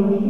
Lord.